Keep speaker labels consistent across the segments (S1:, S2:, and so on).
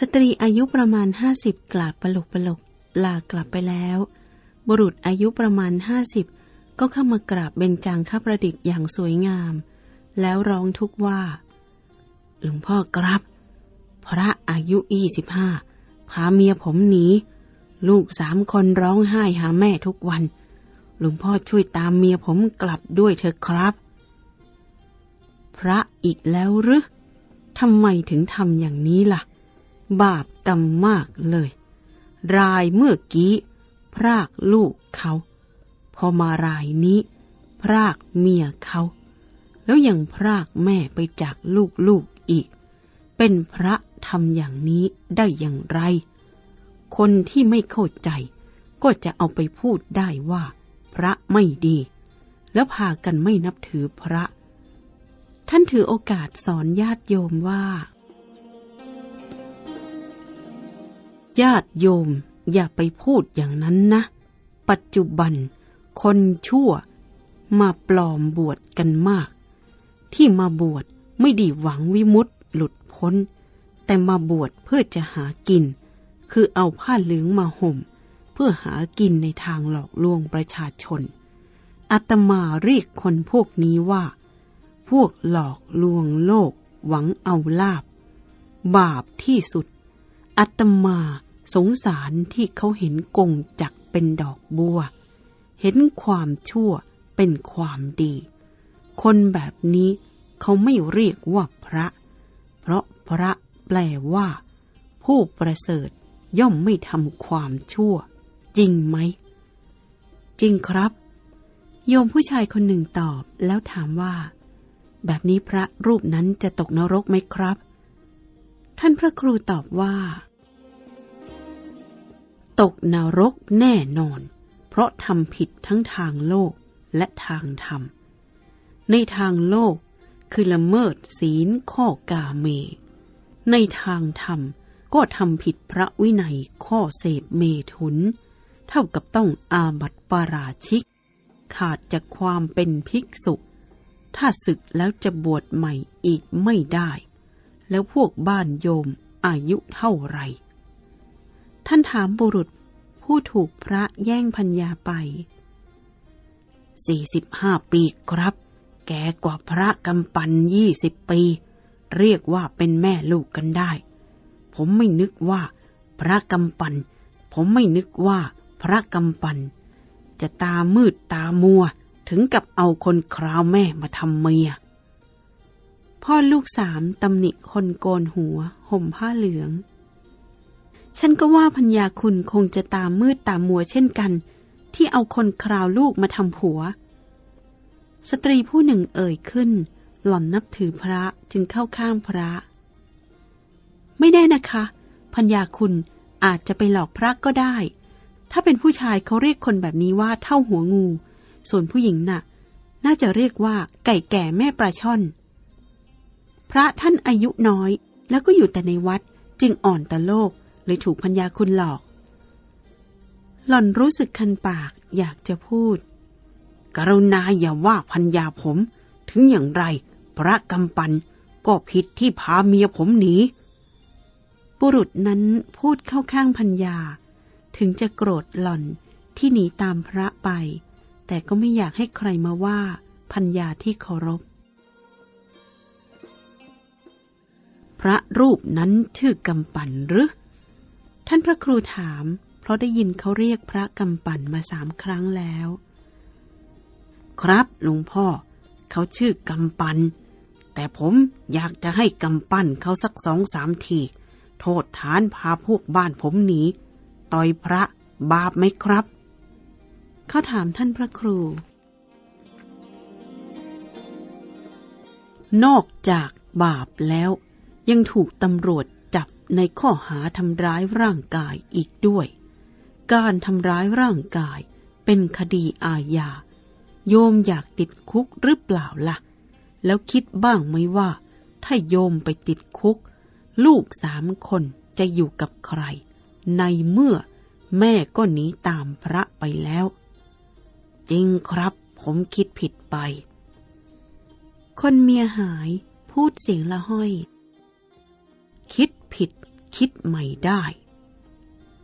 S1: สตรีอายุประมาณห้าสิบกลาบปลกปลกลากลับไปแล้ว บุรุษอายุประมาณห้าสิบก็เข้ามากราบเบญจางข้าประดิษฐ์อย่างสวยงาม แล้วร้องทุกว่า หลวงพ่อครับ พระอายุยี่สิบห้าพาเมียผมหนี ลูกสามคนร้องไห้หาแม่ทุกวัน หลวงพ่อช่วยตามเมียผมกลับด้วยเถอะครับ พระอีกแล้วหรือทำไมถึงทำอย่างนี้ล่ะ บาปกรรมมากเลย รายเมื่อกี้ พรากลูกเขา พอมารายนี้ พรากเมียเขา แล้วยังพรากแม่ไปจากลูกๆอีก เป็นพระทำอย่างนี้ได้อย่างไร คนที่ไม่เข้าใจ ก็จะเอาไปพูดได้ว่า พระไม่ดี แล้วพากันไม่นับถือพระ ท่านถือโอกาสสอนญาติโยมว่า ญาติโยมอย่าไปพูดอย่างนั้นนะ ปัจจุบันคนชั่วมาปลอมบวชกันมาก ที่มาบวชไม่ได้หวังวิมุตติหลุดพ้น แต่มาบวชเพื่อจะหากิน คือเอาผ้าเหลืองมาห่ม เพื่อหากินในทางหลอกลวงประชาชน อาตมาเรียกคนพวกนี้ว่า พวกหลอกลวงโลกหวังเอาลาบ บาปที่สุด อาตมาสงสารที่เขาเห็นกงจักเป็นดอกบัว เห็นความชั่วเป็นความดี คนแบบนี้เขาไม่เรียกว่าพระ เพราะพระแปลว่า ผู้ประเสริฐย่อมไม่ทำความชั่ว จริงไหม จริงครับ โยมผู้ชายคนหนึ่งตอบแล้วถามว่า แบบนี้พระรูปนั้นจะตกนรกไหมครับ ท่านพระครูตอบว่า ตกนรกแน่นอน เพราะทำผิดทั้งทางโลกและทางธรรม ในทางโลกคือละเมิดศีลข้อกาเม ในทางธรรมก็ทำผิดพระวินัยข้อเสพเมถุน เท่ากับต้องอาบัติปาราชิก ขาดจากความเป็นภิกษุ ถ้าศึกแล้วจะบวชใหม่อีกไม่ได้ แล้วพวกบ้านโยมอายุเท่าไหร่ ท่านถามบุรุษผู้ถูกพระแย่งพัญญาไปสี่สิบห้าปีครับ แก่กว่าพระกำปันยี่สิบปี เรียกว่าเป็นแม่ลูกกันได้ ผมไม่นึกว่า พระกำปัน ผมไม่นึกว่า พระกำปัน จะตามืดตามัวถึงกับเอาคนคราวแม่มาทำเมีย พ่อลูกสามตำหนิคนโกนหัว ห่มผ้าเหลือง ฉันก็ว่าพัญญาคุณคงจะตามมืดตามมัวเช่นกัน ที่เอาคนคราวลูกมาทำผัว สตรีผู้หนึ่งเอ่ยขึ้น หล่อนนับถือพระจึงเข้าข้างพระ ไม่แน่นะคะพัญญาคุณอาจจะไปหลอกพระก็ได้ ถ้าเป็นผู้ชายเขาเรียกคนแบบนี้ว่าเท่าหัวงู ส่วนผู้หญิงน่ะ น่าจะเรียกว่าไก่แก่แม่ปลาช่อน พระท่านอายุน้อย แล้วก็อยู่แต่ในวัดจึงอ่อนต่อโลก เลยถูกพัญญาคุณหลอก หล่อนรู้สึกคันปากอยากจะพูด กรุณาอย่าว่าพัญญาผม ถึงอย่างไร พระกำปันก็ผิดที่พาเมียผมหนีบุรุษนั้นพูดเข้าข้างพัญญา ถึงจะโกรธหล่อนที่หนีตามพระไป แต่ก็ไม่อยากให้ใครมาว่าพัญญาที่เคารพ พระรูปนั้นชื่อกำปั่นหรือ ท่านพระครูถาม เพราะได้ยินเขาเรียกพระกำปั่นมาสามครั้งแล้ว ครับหลวงพ่อ เขาชื่อกำปันแต่ผมอยากจะให้กำปั้นเขาสักสองสามที โทษฐานพาพวกบ้านผมหนีต่อยพระบาปไหมครับ เขาถามท่านพระครู นอกจากบาปแล้ว ยังถูกตำรวจ จับในข้อหาทำร้ายร่างกายอีกด้วย การทำร้ายร่างกายเป็นคดีอาญา โยมอยากติดคุกหรือเปล่าล่ะ แล้วคิดบ้างไหมว่า ถ้าโยมไปติดคุก ลูกสามคนจะอยู่กับใคร ในเมื่อแม่ก็หนีตามพระไปแล้ว จริงครับผมคิดผิดไป คนเมียหายพูดเสียงละห้อย คิดผิด คิดใหม่ได้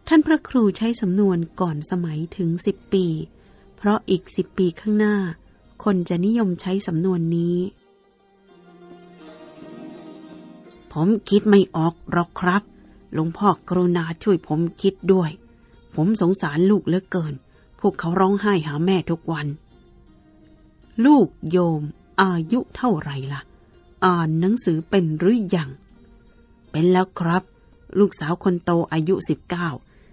S1: ท่านพระครูใช้สำนวนก่อนสมัยถึงสิบปี เพราะอีกสิบปีข้างหน้า คนจะนิยมใช้สำนวนนี้ ผมคิดไม่ออกหรอกครับหลวงพ่อกรุณาช่วยผมคิดด้วย ผมสงสารลูกเหลือเกิน พวกเขาร้องไห้หาแม่ทุกวัน ลูกโยมอายุเท่าไรล่ะ อ่านหนังสือเป็นหรือยัง เป็นแล้วครับ ลูกสาวคนโตอายุสิบเก้า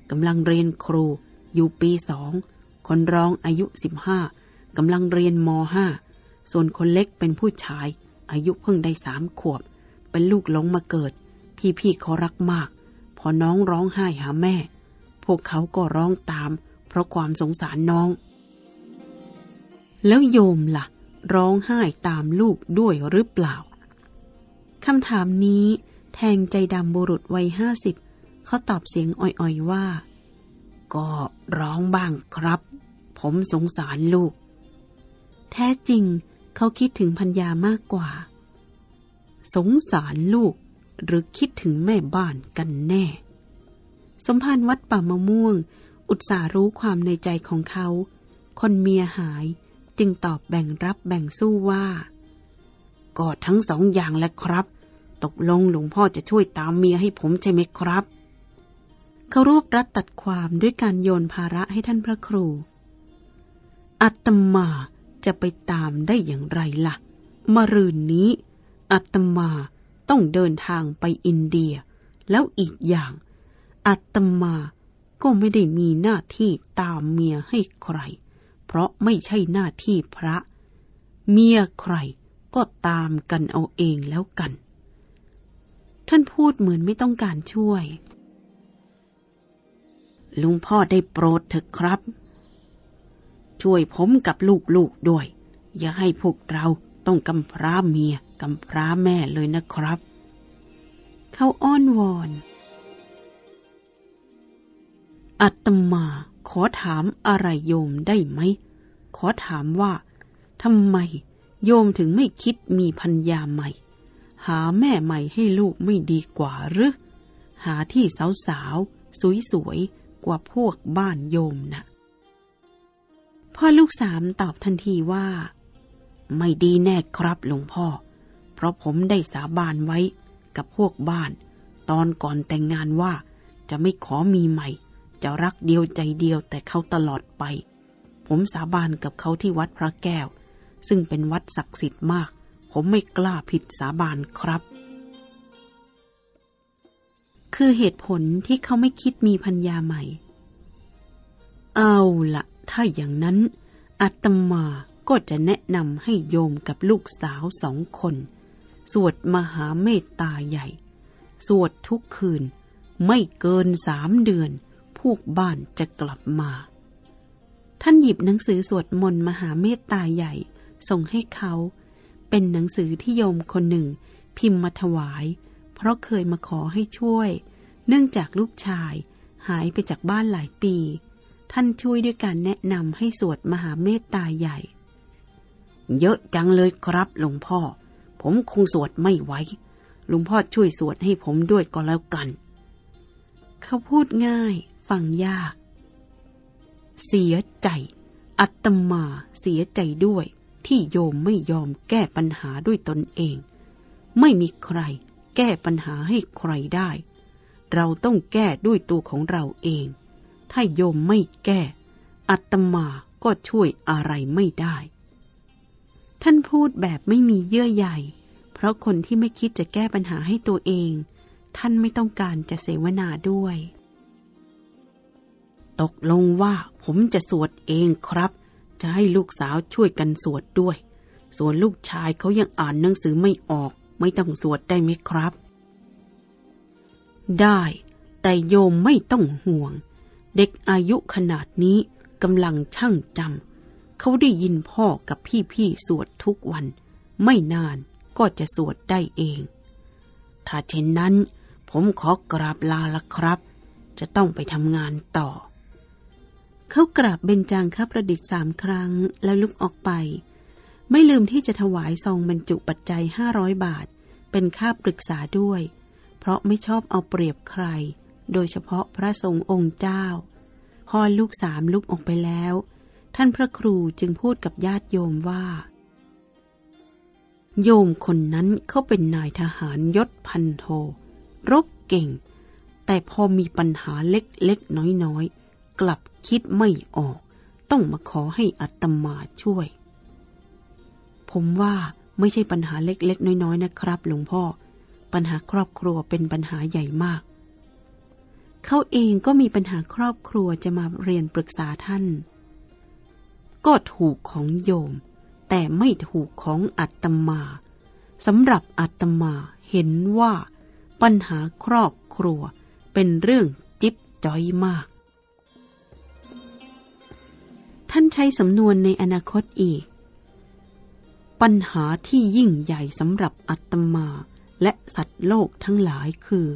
S1: กำลังเรียนครู อยู่ปีสอง คนรองอายุสิบห้ากำลังเรียนมห้าส่วนคนเล็กเป็นผู้ชาย อายุเพิ่งได้สามขวบ เป็นลูกหลงมาเกิด พี่ๆเขารักมาก พอน้องร้องไห้หาแม่ พวกเขาก็ร้องตาม เพราะความสงสารน้อง แล้วโยมละ่ะ ร้องไห้ตามลูกด้วยหรือเปล่าคำถามนี้ แทงใจดำบุรุษวัยห้าสิบเขาตอบเสียงอ่อยๆว่า ก็ร้องบ้างครับ ผมสงสารลูก แท้จริงเขาคิดถึงพัญญามากกว่า สงสารลูกหรือคิดถึงแม่บ้านกันแน่ สมภารวัดป่ามะม่วง อุตส่ารู้ความในใจของเขา คนเมียหายจึงตอบแบ่งรับแบ่งสู้ว่า ก็ทั้งสองอย่างแหละครับ ตกลงหลวงพ่อจะช่วยตามเมียให้ผมใช่ไหมครับเขารวบรัดตัดความด้วยการโยนภาระให้ท่านพระครู อัตมาจะไปตามได้อย่างไรละ่ะมะรืนนี้ อัตมาต้องเดินทางไปอินเดีย แล้วอีกอย่าง อัตมาก็ไม่ได้มีหน้าที่ตามเมียให้ใคร เพราะไม่ใช่หน้าที่พระ เมียใครก็ตามกันเอาเองแล้วกัน ท่านพูดเหมือนไม่ต้องการช่วย ลุงพ่อได้โปรดเถอะครับ ช่วยผมกับลูกๆด้วย อย่าให้พวกเราต้องกำพร้าเมียกำพร้าแม่เลยนะครับ เขาอ้อนวอนอัตมาขอถามอะไรโยมได้ไหม ขอถามว่าทำไมโยมถึงไม่คิดมีพัญญาใหม่ หาแม่ใหม่ให้ลูกไม่ดีกว่าหรือหาที่สาวๆสวยๆกว่าพวกบ้านโยมนะ่ะพ่อลูกสามตอบทันทีว่า ไม่ดีแน่ครับหลวงพ่อ เพราะผมได้สาบานไว้กับพวกบ้าน ตอนก่อนแต่งงานว่าจะไม่ขอมีใหม่ จะรักเดียวใจเดียวแต่เขาตลอดไป ผมสาบานกับเขาที่วัดพระแก้ว ซึ่งเป็นวัดศักดิ์สิทธิ์มาก ผมไม่กล้าผิดสาบานครับ คือเหตุผลที่เขาไม่คิดมีพัญญาใหม่ เอาละถ้าอย่างนั้นอาตมาก็จะแนะนำให้โยมกับลูกสาวสองคน สวดมหาเมตตาใหญ่ สวดทุกคืน ไม่เกินสามเดือน พวกบ้านจะกลับมา ท่านหยิบหนังสือสวดมนต์มหาเมตตาใหญ่ ส่งให้เขา เป็นหนังสือที่โยมคนหนึ่ง พิมพ์มาถวาย เพราะเคยมาขอให้ช่วย เนื่องจากลูกชาย หายไปจากบ้านหลายปี ท่านช่วยด้วยการแนะนำให้สวดมหาเมตตาใหญ่ เยอะจังเลยครับหลวงพ่อ ผมคงสวดไม่ไหวหลวงพ่อช่วยสวดให้ผมด้วยก็แล้วกัน เขาพูดง่าย ฟังยาก เสียใจ อัตมาเสียใจด้วย ที่โยมไม่ยอมแก้ปัญหาด้วยตนเอง ไม่มีใครแก้ปัญหาให้ใครได้ เราต้องแก้ด้วยตัวของเราเอง ถ้าโยมไม่แก้อัตมาก็ช่วยอะไรไม่ได้ ท่านพูดแบบไม่มีเยื่อใยเพราะคนที่ไม่คิดจะแก้ปัญหาให้ตัวเอง ท่านไม่ต้องการจะเสวนาด้วย ตกลงว่าผมจะสวดเองครับ จะให้ลูกสาวช่วยกันสวดด้วย ส่วนลูกชายเขายังอ่านหนังสือไม่ออก ไม่ต้องสวดได้ไหมครับ ได้ แต่โยมไม่ต้องห่วง เด็กอายุขนาดนี้กำลังช่างจำเขาได้ยินพ่อกับพี่ๆสวดทุกวัน ไม่นานก็จะสวดได้เอง ถ้าเช่นนั้น ผมขอกราบลาละครับ จะต้องไปทำงานต่อ เขากราบเบญจางค้าประดิษฐ์สามครั้ง แล้วลุกออกไป ไม่ลืมที่จะถวายซองบรรจุปัจจัยห้าร้อยบาท เป็นค่าปรึกษาด้วย เพราะไม่ชอบเอาเปรียบใคร โดยเฉพาะพระสงฆ์องค์เจ้า พอลูกสามลุกออกไปแล้ว ท่านพระครูจึงพูดกับญาติโยมว่า โยมคนนั้นเขาเป็นนายทหารยศพันโท รบเก่ง แต่พอมีปัญหาเล็กๆน้อยๆ กลับ คิดไม่ออก ต้องมาขอให้อัตมาช่วย ผมว่าไม่ใช่ปัญหาเล็กๆ น้อยๆ นะครับหลวงพ่อ ปัญหาครอบครัวเป็นปัญหาใหญ่มาก เขาเองก็มีปัญหาครอบครัวจะมาเรียนปรึกษาท่าน ก็ถูกของโยม แต่ไม่ถูกของอัตมาสำหรับอัตมาเห็นว่าปัญหาครอบครัวเป็นเรื่องจิ๊บจ้อยมาก ท่านใช้สำนวนในอนาคตอีก ปัญหาที่ยิ่งใหญ่สำหรับอัตมาและสัตว์โลกทั้งหลายคือ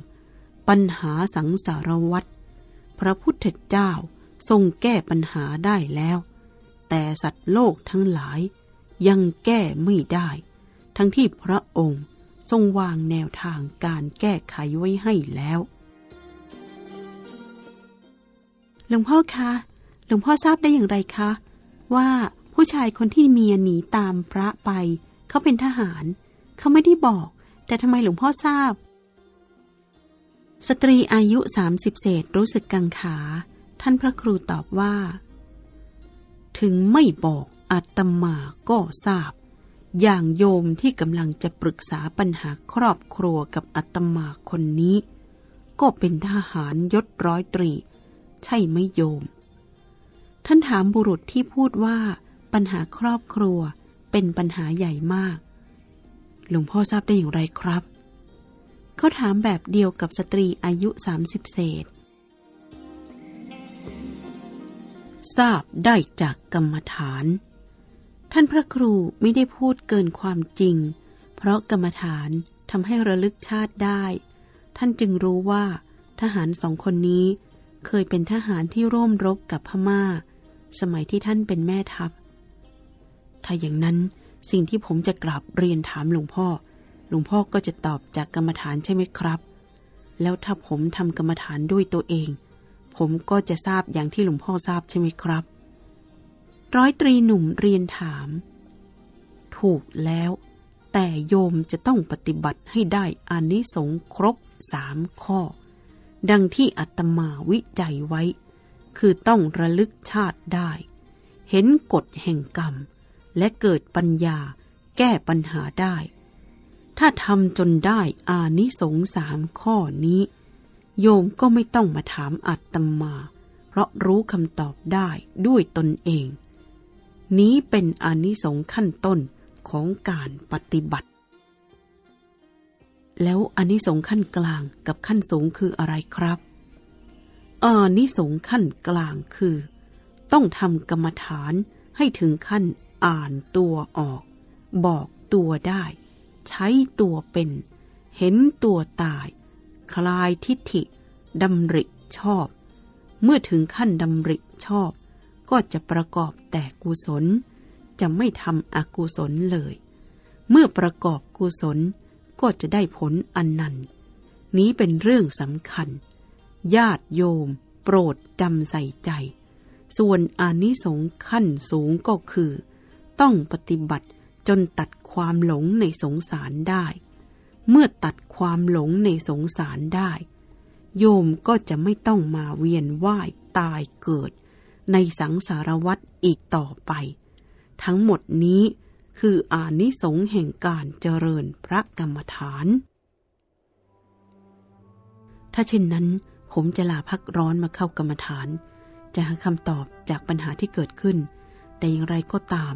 S1: ปัญหาสังสารวัฏพระพุทธเจ้าทรงแก้ปัญหาได้แล้ว แต่สัตว์โลกทั้งหลายยังแก้ไม่ได้ ทั้งที่พระองค์ทรงวางแนวทางการแก้ไขไว้ให้แล้ว หลวงพ่อคะ หลวงพ่อทราบได้อย่างไรคะ ว่าผู้ชายคนที่เมียหนีตามพระไป เขาเป็นทหาร เขาไม่ได้บอก แต่ทำไมหลวงพ่อทราบ สตรีอายุสามสิบเศษรู้สึกกังขา ท่านพระครูตอบว่า ถึงไม่บอกอาตมาก็ทราบ อย่างโยมที่กำลังจะปรึกษาปัญหาครอบครัวกับอาตมาคนนี้ ก็เป็นทหารยศร้อยตรี ใช่ไหมโยม ท่านถามบุรุษที่พูดว่าปัญหาครอบครัวเป็นปัญหาใหญ่มาก หลวงพ่อทราบได้อย่างไรครับ เขาถามแบบเดียวกับสตรีอายุสามสิบเศษ ทราบได้จากกรรมฐาน ท่านพระครูไม่ได้พูดเกินความจริง เพราะกรรมฐานทำให้ระลึกชาติได้ ท่านจึงรู้ว่า ทหารสองคนนี้เคยเป็นทหารที่ร่วมรบกับพม่า สมัยที่ท่านเป็นแม่ทัพ ถ้าอย่างนั้นสิ่งที่ผมจะกราบเรียนถามหลวงพ่อ หลวงพ่อก็จะตอบจากกรรมฐานใช่ไหมครับ แล้วถ้าผมทำกรรมฐานด้วยตัวเอง ผมก็จะทราบอย่างที่หลวงพ่อทราบใช่ไหมครับ ร้อยตรีหนุ่มเรียนถาม ถูกแล้ว แต่โยมจะต้องปฏิบัติให้ได้อานิสงส์ครบสามข้อ ดังที่อัตมาวิจัยไว้ คือต้องระลึกชาติได้ เห็นกฎแห่งกรรม และเกิดปัญญาแก้ปัญหาได้ ถ้าทำจนได้อานิสงสามข้อนี้ โยมก็ไม่ต้องมาถามอัตมา เพราะรู้คำตอบได้ด้วยตนเอง นี้เป็นอานิสงส์ขั้นต้นของการปฏิบัติ แล้วอานิสงส์ขั้นกลางกับขั้นสูงคืออะไรครับ อานิสงส์ขั้นกลางคือ ต้องทำกรรมฐานให้ถึงขั้นอ่านตัวออก บอกตัวได้ ใช้ตัวเป็น เห็นตัวตาย คลายทิฏฐิดำริชอบ เมื่อถึงขั้นดำริชอบ ก็จะประกอบแต่กุศล จะไม่ทำอกุศลเลย เมื่อประกอบกุศลก็จะได้ผลอันนันนี้เป็นเรื่องสำคัญ ญาติโยม โปรดจำใส่ใจ ส่วนอานิสงส์ขั้นสูงก็คือ ต้องปฏิบัติจนตัดความหลงในสงสารได้ เมื่อตัดความหลงในสงสารได้ โยมก็จะไม่ต้องมาเวียนว่ายตายเกิด ในสังสารวัฏอีกต่อไป ทั้งหมดนี้คืออานิสงส์แห่งการเจริญพระกรรมฐาน ถ้าเช่นนั้น ผมจะลาพักร้อนมาเข้ากรรมฐาน จะหาคำตอบจากปัญหาที่เกิดขึ้น แต่อย่างไรก็ตาม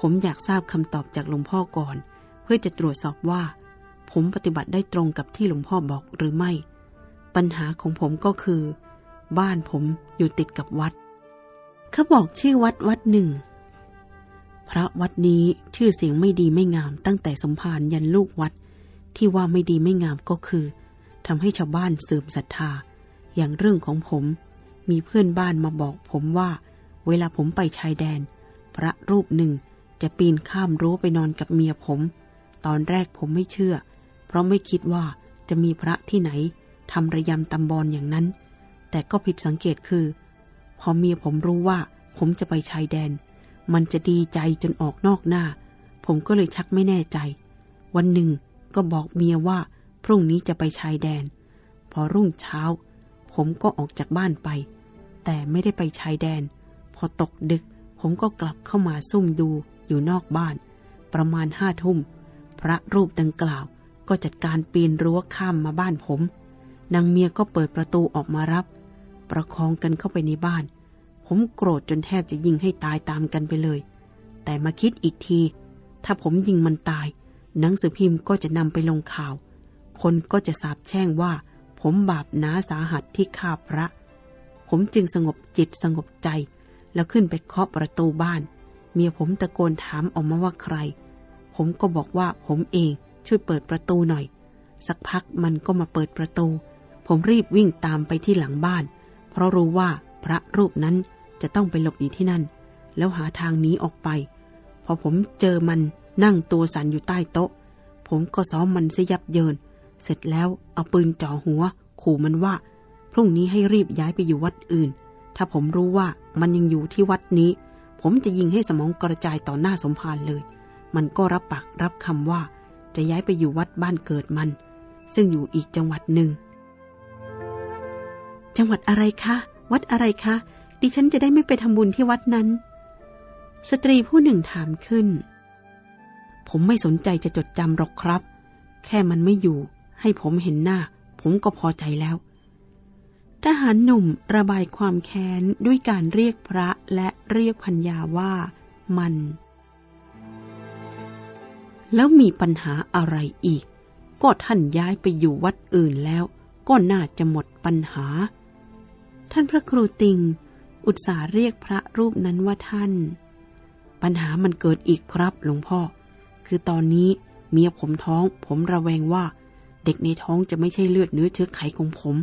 S1: ผมอยากทราบคำตอบจากหลวงพ่อก่อน เพื่อจะตรวจสอบว่า ผมปฏิบัติได้ตรงกับที่หลวงพ่อบอกหรือไม่ ปัญหาของผมก็คือ บ้านผมอยู่ติดกับวัด เขาบอกชื่อวัดวัดหนึ่ง พระวัดนี้ชื่อเสียงไม่ดีไม่งามตั้งแต่สมภารยันลูกวัด ที่ว่าไม่ดีไม่งามก็คือทำให้ชาวบ้านเสื่อมศรัทธา อย่างเรื่องของผม มีเพื่อนบ้านมาบอกผมว่า เวลาผมไปชายแดน พระรูปหนึ่งจะปีนข้ามรั้วไปนอนกับเมียผม ตอนแรกผมไม่เชื่อ เพราะไม่คิดว่าจะมีพระที่ไหนทำระยำตำบอลอย่างนั้น แต่ก็ผิดสังเกตคือ พอเมียผมรู้ว่าผมจะไปชายแดน มันจะดีใจจนออกนอกหน้า ผมก็เลยชักไม่แน่ใจ วันหนึ่งก็บอกเมียว่าพรุ่งนี้จะไปชายแดน พอรุ่งเช้า ผมก็ออกจากบ้านไป แต่ไม่ได้ไปชายแดน พอตกดึก ผมก็กลับเข้ามาซุ่มดูอยู่นอกบ้าน ประมาณห้าทุ่ม พระรูปดังกล่าวก็จัดการปีนรั้วข้ามมาบ้านผม นางเมียก็เปิดประตูออกมารับ ประคองกันเข้าไปในบ้าน ผมโกรธจนแทบจะยิงให้ตายตามกันไปเลย แต่มาคิดอีกที ถ้าผมยิงมันตาย หนังสือพิมพ์ก็จะนำไปลงข่าว คนก็จะสาบแช่งว่า ผมบาปหนาสาหัสที่ฆ่าพระ ผมจึงสงบจิตสงบใจ แล้วขึ้นไปเคาะประตูบ้าน เมียผมตะโกนถามออกมาว่าใคร ผมก็บอกว่าผมเองช่วยเปิดประตูหน่อย สักพักมันก็มาเปิดประตู ผมรีบวิ่งตามไปที่หลังบ้าน เพราะรู้ว่าพระรูปนั้นจะต้องไปหลบอยู่ที่นั่น แล้วหาทางหนีออกไป พอผมเจอมันนั่งตัวสั่นอยู่ใต้โต๊ะ ผมก็ซ้อมมันซะยับเยิน เสร็จแล้วเอาปืนจ่อหัว ขู่มันว่า พรุ่งนี้ให้รีบย้ายไปอยู่วัดอื่น ถ้าผมรู้ว่ามันยังอยู่ที่วัดนี้ ผมจะยิงให้สมองกระจายต่อหน้าสมภารเลย มันก็รับปากรับคำว่า จะย้ายไปอยู่วัดบ้านเกิดมัน ซึ่งอยู่อีกจังหวัดหนึ่ง จังหวัดอะไรคะ วัดอะไรคะ ดิฉันจะได้ไม่ไปทำบุญที่วัดนั้น สตรีผู้หนึ่งถามขึ้น ผมไม่สนใจจะจดจำหรอกครับ แค่มันไม่อยู่ ให้ผมเห็นหน้า ผมก็พอใจแล้ว ทหารหนุ่มระบายความแค้นด้วยการเรียกพระและเรียกพัญญาว่ามัน แล้วมีปัญหาอะไรอีก ก็ท่านย้ายไปอยู่วัดอื่นแล้ว ก็น่าจะหมดปัญหา ท่านพระครูติง อุตส่าห์เรียกพระรูปนั้นว่าท่าน ปัญหามันเกิดอีกครับหลวงพ่อ คือตอนนี้เมียผมท้องผมระแวงว่า เด็กในท้องจะไม่ใช่เลือดเนื้อเชื้อไขของผม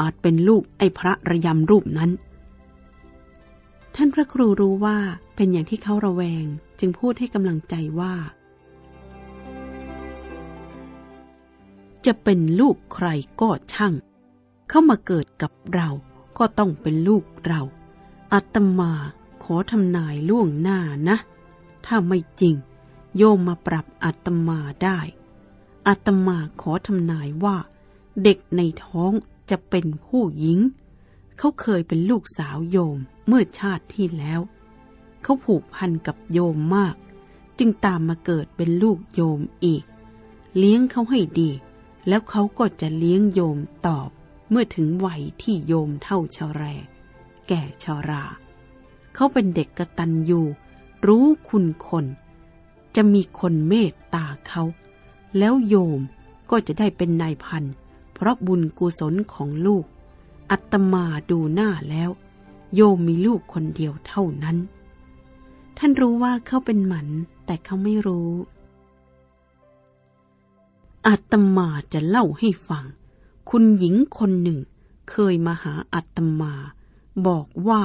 S1: อาจเป็นลูกไอ้พระระยำรูปนั้น ท่านพระครูรู้ว่าเป็นอย่างที่เขาระแวง จึงพูดให้กำลังใจว่า จะเป็นลูกใครก็ช่าง เข้ามาเกิดกับเราก็ต้องเป็นลูกเราอาตมาขอทำนายล่วงหน้านะ ถ้าไม่จริง โยมมาปรับอาตมาได้ อาตมาขอทำนายว่า เด็กในท้องจะเป็นผู้หญิง เขาเคยเป็นลูกสาวโยมเมื่อชาติที่แล้ว เขาผูกพันกับโยมมาก จึงตามมาเกิดเป็นลูกโยมอีก เลี้ยงเขาให้ดี แล้วเขาก็จะเลี้ยงโยมตอบ เมื่อถึงวัยที่โยมเท่าชาแร แก่ชารา เขาเป็นเด็กกระตันยูรู้คุณคน จะมีคนเมตตาเขา แล้วโยมก็จะได้เป็นนายพัน เพราะบุญกุศลของลูก อัตมาดูหน้าแล้ว โยมมีลูกคนเดียวเท่านั้น ท่านรู้ว่าเขาเป็นหมันแต่เขาไม่รู้อาตมาจะเล่าให้ฟัง คุณหญิงคนหนึ่ง เคยมาหาอาตมา บอกว่า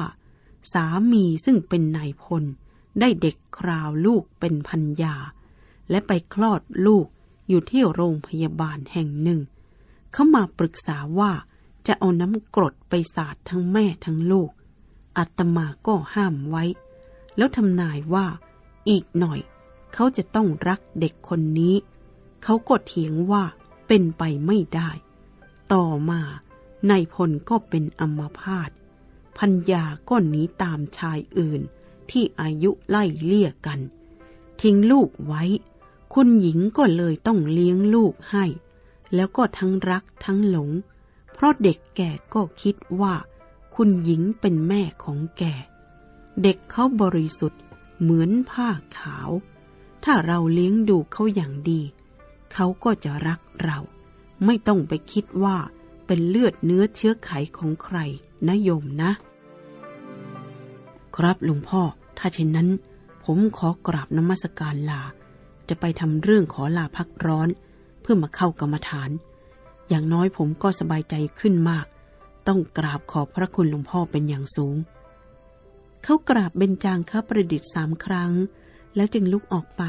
S1: สามีซึ่งเป็นนายพล ได้เด็กคราวลูกเป็นพันยา และไปคลอดลูก อยู่ที่โรงพยาบาลแห่งหนึ่ง เขามาปรึกษาว่าจะเอาน้ำกรดไปสาดทั้งแม่ทั้งลูกอาตมาก็ห้ามไว้ แล้วทำนายว่า อีกหน่อย เขาจะต้องรักเด็กคนนี้ เขาก็เถียงว่าเป็นไปไม่ได้ ต่อมานายพลก็เป็นอัมพาตพัญญาก็หนีตามชายอื่นที่อายุไล่เลี่ยกัน ทิ้งลูกไว้ คุณหญิงก็เลยต้องเลี้ยงลูกให้ แล้วก็ทั้งรักทั้งหลง เพราะเด็กแก่ก็คิดว่า คุณหญิงเป็นแม่ของแก่ เด็กเขาบริสุทธิ์เหมือนผ้าขาว ถ้าเราเลี้ยงดูเขาอย่างดี เขาก็จะรักเรา ไม่ต้องไปคิดว่าเป็นเลือดเนื้อเชื้อไขของใครนะโยมนะ ครับหลวงพ่อ ถ้าเช่นนั้น ผมขอกราบนมัสการลา จะไปทำเรื่องขอลาพักร้อน เพื่อมาเข้ากรรมฐาน อย่างน้อยผมก็สบายใจขึ้นมาก ต้องกราบขอบพระคุณหลวงพ่อเป็นอย่างสูง เขากราบเบญจางค้าประดิษฐ์สามครั้ง แล้วจึงลุกออกไป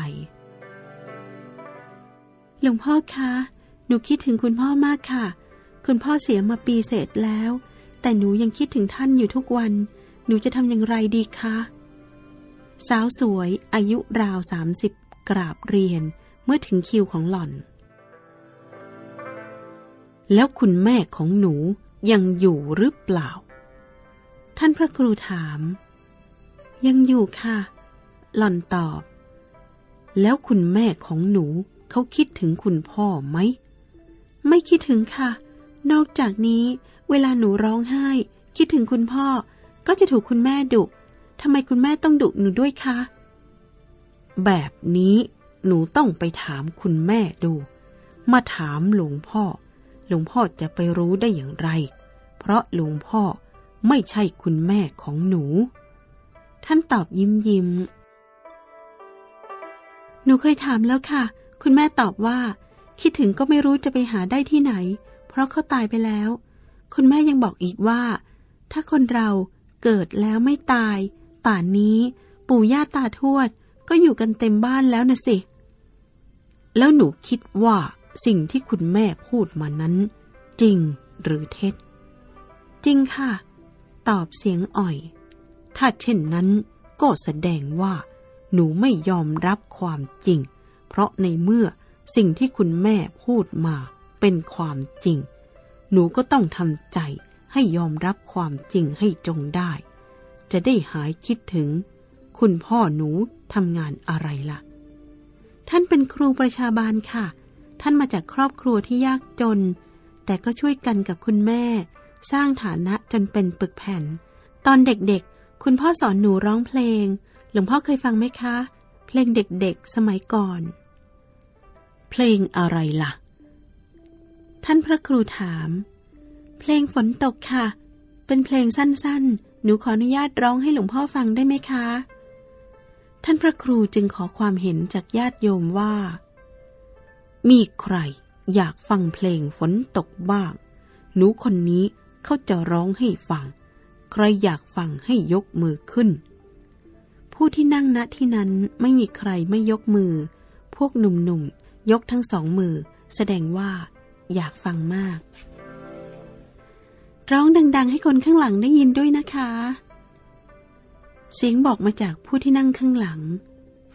S1: หลวงพ่อคะหนู
S2: นูคิดถึงคุณพ่อมากค่ะ คุณพ่อเสียมาปีเศษแล้ว แต่หนูยังคิดถึงท่านอยู่ทุกวัน หนูจะทำอย่างไรดีคะสาวสวยอายุราวสามสิบ กราบเรียนเมื่อถึงคิวของหล่อน
S1: แล้วคุณแม่ของหนูยังอยู่หรือเปล่า
S2: ท่านพระครูถาม ยังอยู่ค่ะ หล่อนตอบ
S1: แล้วคุณแม่ของหนูเขาคิดถึงคุณพ่อไหม
S2: ไม่คิดถึงค่ะ นอกจากนี้เวลาหนูร้องไห้ คิดถึงคุณพ่อก็จะถูกคุณแม่ดุทำไมคุณแม่ต้องดุหนูด้วยคะ
S1: แบบนี้หนูต้องไปถามคุณแม่ดู มาถามหลวงพ่อ หลวงพ่อจะไปรู้ได้อย่างไร เพราะหลวงพ่อไม่ใช่คุณแม่ของหนู
S2: ท่านตอบยิ้มยิ้ม หนูเคยถามแล้วค่ะ คุณแม่ตอบว่า คิดถึงก็ไม่รู้จะไปหาได้ที่ไหน เพราะเขาตายไปแล้ว คุณแม่ยังบอกอีกว่า ถ้าคนเราเกิดแล้วไม่ตาย ป่านนี้ ปู่ย่าตาทวด ก็อยู่กันเต็มบ้านแล้วนะสิ
S1: แล้วหนูคิดว่าสิ่งที่คุณแม่พูดมานั้น จริงหรือเท็จ
S2: จริงค่ะ ตอบเสียงอ่อย
S1: ถ้าเช่นนั้นก็แสดงว่า หนูไม่ยอมรับความจริง เพราะในเมื่อสิ่งที่คุณแม่พูดมาเป็นความจริง หนูก็ต้องทำใจให้ยอมรับความจริงให้จงได้ จะได้หายคิดถึง คุณพ่อหนูทำงานอะไรละ่ะ
S2: ท่านเป็นครูประชาบาลค่ะ ท่านมาจากครอบครัวที่ยากจน แต่ก็ช่วยกันกับคุณแม่ สร้างฐานะจนเป็นปึกแผ่น ตอนเด็กๆ คุณพ่อสอนหนูร้องเพลง หลวงพ่อเคยฟังไหมคะ เพลงเด็กๆ สมัยก่อน
S1: เพลงอะไรละ่ะ
S2: ท่านพระครูถาม เพลงฝนตกค่ะ เป็นเพลงสั้นๆ หนูขออนุญาตร้องให้หลวงพ่อฟังได้ไหมคะ ท่านพระครูจึงขอความเห็นจากญาติโยมว่า
S1: มีใครอยากฟังเพลงฝนตกบ้าง หนูคนนี้เขาจะร้องให้ฟัง ใครอยากฟังให้ยกมือขึ้น
S2: ผู้ที่นั่งณที่นั้นไม่มีใครไม่ยกมือ พวกหนุ่มๆยกทั้งสองมือ แสดงว่า อยากฟังมาก ร้องดัง ๆ ให้คนข้างหลังได้ยินด้วยนะคะ เสียงบอกมาจากผู้ที่นั่งข้างหลัง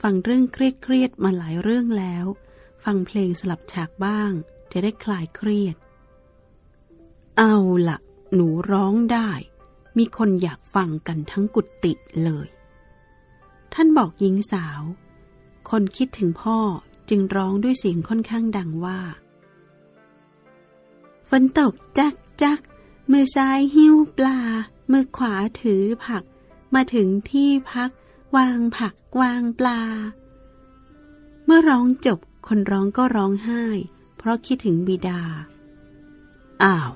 S2: ฟังเรื่องเครียดๆมาหลายเรื่องแล้ว ฟังเพลงสลับฉากบ้าง จะได้คลายเครียด
S1: เอาละหนูร้องได้ มีคนอยากฟังกันทั้งกุฏิเลย
S2: ท่านบอกหญิงสาว คนคิดถึงพ่อจึงร้องด้วยเสียงค่อนข้างดังว่าฝนตกจักจักมือซ้ายหิ้วปลา มือขวาถือผัก มาถึงที่พัก วางผักวางปลา เมื่อร้องจบคนร้องก็ร้องไห้ เพราะคิดถึงบิดา
S1: อ้าว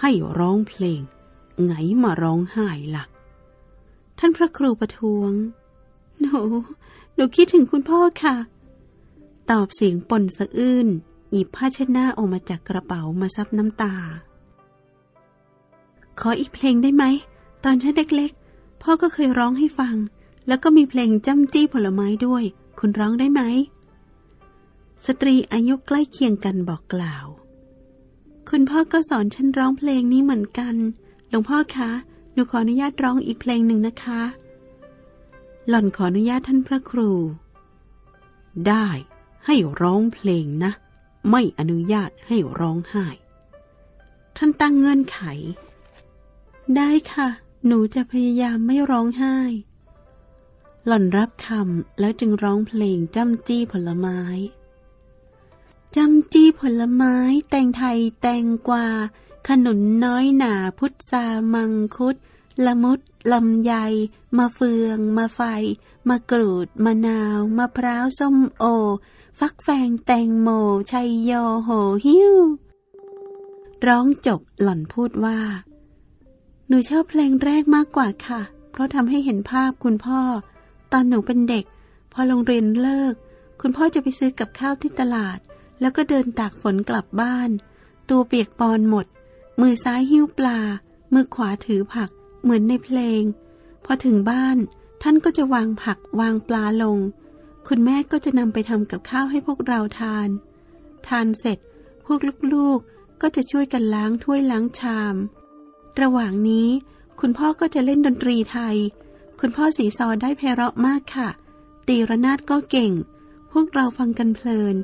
S1: ให้ร้องเพลง ไงมาร้องไห้ละ่ะ
S2: ท่านพระครูประท้วง หนู หนูคิดถึงคุณพ่อค่ะ ตอบเสียงปนสะอื้น หยิบผ้าเช็ดหน้าออกมาจากกระเป๋ามาซับน้ำตา ขออีกเพลงได้ไหม ตอนฉันเล็ก พ่อก็เคยร้องให้ฟัง แล้วก็มีเพลงจ้ำจี้ผลไม้ด้วย คุณร้องได้ไหม สตรีอายุใกล้เคียงกันบอกกล่าว คุณพ่อก็สอนฉันร้องเพลงนี้เหมือนกัน หลวงพ่อคะ หนูขออนุญาตร้องอีกเพลงหนึ่งนะคะ หล่อนขออนุญาตท่านพระครู
S1: ได้ให้ร้องเพลงนะ ไม่อนุญาตให้ร้องไห้
S2: ท่านตั้งเงื่อนไข ได้ค่ะ หนูจะพยายามไม่ร้องไห้ หล่อนรับคำแล้วจึงร้องเพลงจ้ำจี้ผลไม้จำจี้ผลไม้ แตงไทยแตงกวาขนุนน้อยหนาพุทรามังคุด ละมุดลำไยมะเฟืองมะไฟมะกรูดมะนาวมะพร้าวส้มโอ ฟักแฟงแตงโมชัยโยโหหิ้วร้องจบหล่อนพูดว่า นูชอบเพลงแรกมากกว่าค่ะ เพราะทำให้เห็นภาพคุณพ่อ ตอนหนูเป็นเด็ก พอโรงเรียนเลิก คุณพ่อจะไปซื้อกับข้าวที่ตลาด แล้วก็เดินตากฝนกลับบ้าน ตัวเปียกปอนหมด มือซ้ายหิ้วปลา มือขวาถือผัก เหมือนในเพลง พอถึงบ้าน ท่านก็จะวางผักวางปลาลง คุณแม่ก็จะนำไปทำกับข้าวให้พวกเราทาน ทานเสร็จ พวกลูกๆก็จะช่วยกันล้างถ้วยล้างชาม ระหว่างนี้ คุณพ่อก็จะเล่นดนตรีไทย คุณพ่อสีซอได้ไพเราะมากค่ะ ตีระนาดก็เก่ง พวกเราฟังกันเพลิน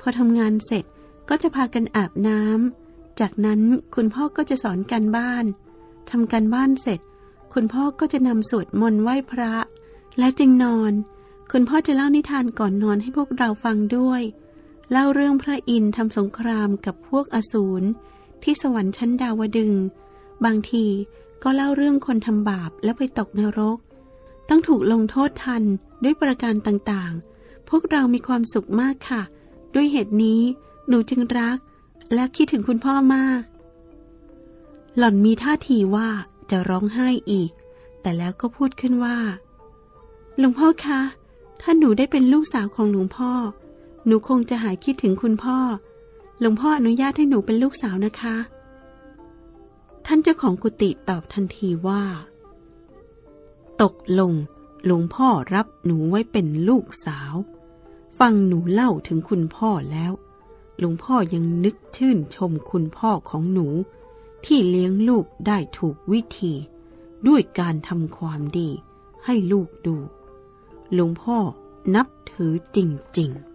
S2: พอทำงานเสร็จก็จะพากันอาบน้ำ จากนั้นคุณพ่อก็จะสอนการบ้านทำการบ้านเสร็จ คุณพ่อก็จะนำสวดมนต์ไหว้พระ และจึงนอน คุณพ่อจะเล่านิทานก่อนนอนให้พวกเราฟังด้วย เล่าเรื่องพระอินทร์ทำสงครามกับพวกอสูรที่สวรรค์ชั้นดาวดึง บางทีก็เล่าเรื่องคนทำบาปแล้วไปตกนรก ต้องถูกลงโทษทันด้วยประการต่างๆ พวกเรามีความสุขมากค่ะ ด้วยเหตุนี้หนูจึงรัก และคิดถึงคุณพ่อมาก หล่อนมีท่าทีว่าจะร้องไห้อีก แต่แล้วก็พูดขึ้นว่าหลวงพ่อคะ ถ้าหนูได้เป็นลูกสาวของหลวงพ่อ หนูคงจะหายคิดถึงคุณพ่อ หลวงพ่ออนุญาตให้หนูเป็นลูกสาวนะคะ ท่านเจ้าของกุฏิตอบทันทีว่า ตกลงหลวงพ่อรับหนูไว้เป็นลูกสาว ฟังหนูเล่าถึงคุณพ่อแล้ว หลวงพ่อยังนึกชื่นชมคุณพ่อของหนู ที่เลี้ยงลูกได้ถูกวิธี ด้วยการทำความดีให้ลูกดู หลวงพ่อนับถือจริงๆ